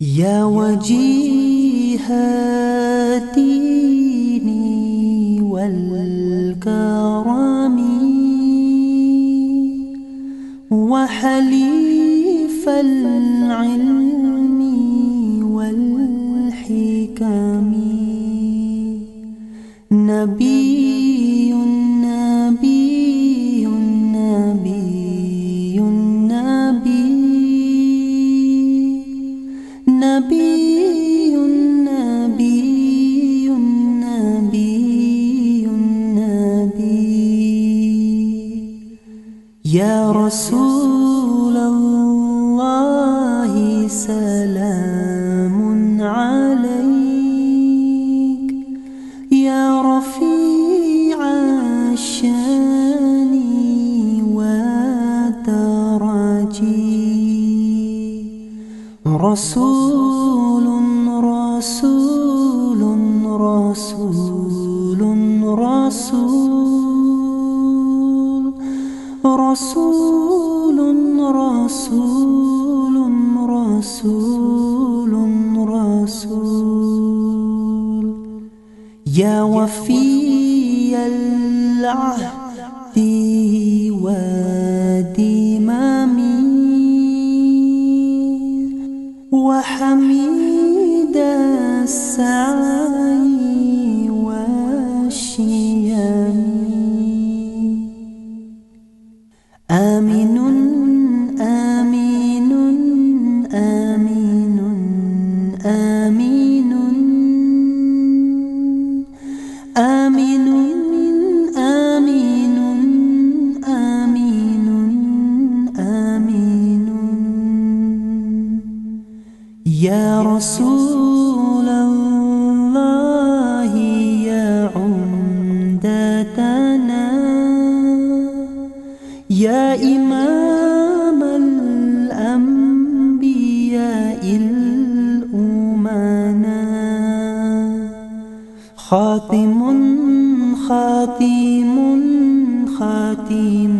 يا وجيه الدين والكرم وحليف العلم يا رسول الله سلام عليك. يا رفيع الشأن والدرجين رسول رسول رسول رسول رسول رسول رسول رسول. يا وفي العهد ودمامي وحميد السعي والشيم آمين آمين آمين آمين. يا رسول خاتم خاتم خاتم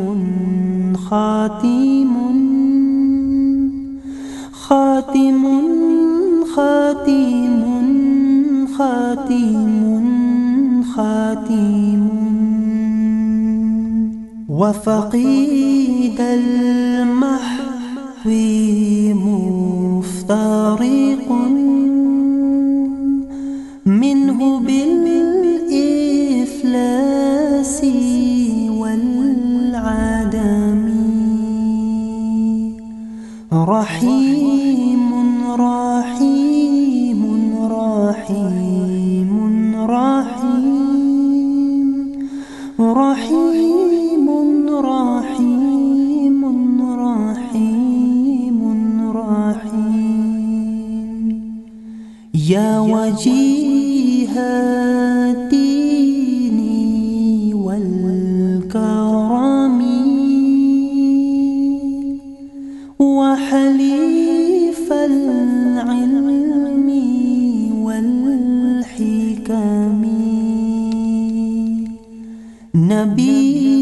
خاتم خاتم خاتم خاتم خاتم وفقيد المحو رحيم رحيم رحيم رحيم. رحيم رحيم رحيم رحيم. يا وجيه حليف العلم والحكم. نبي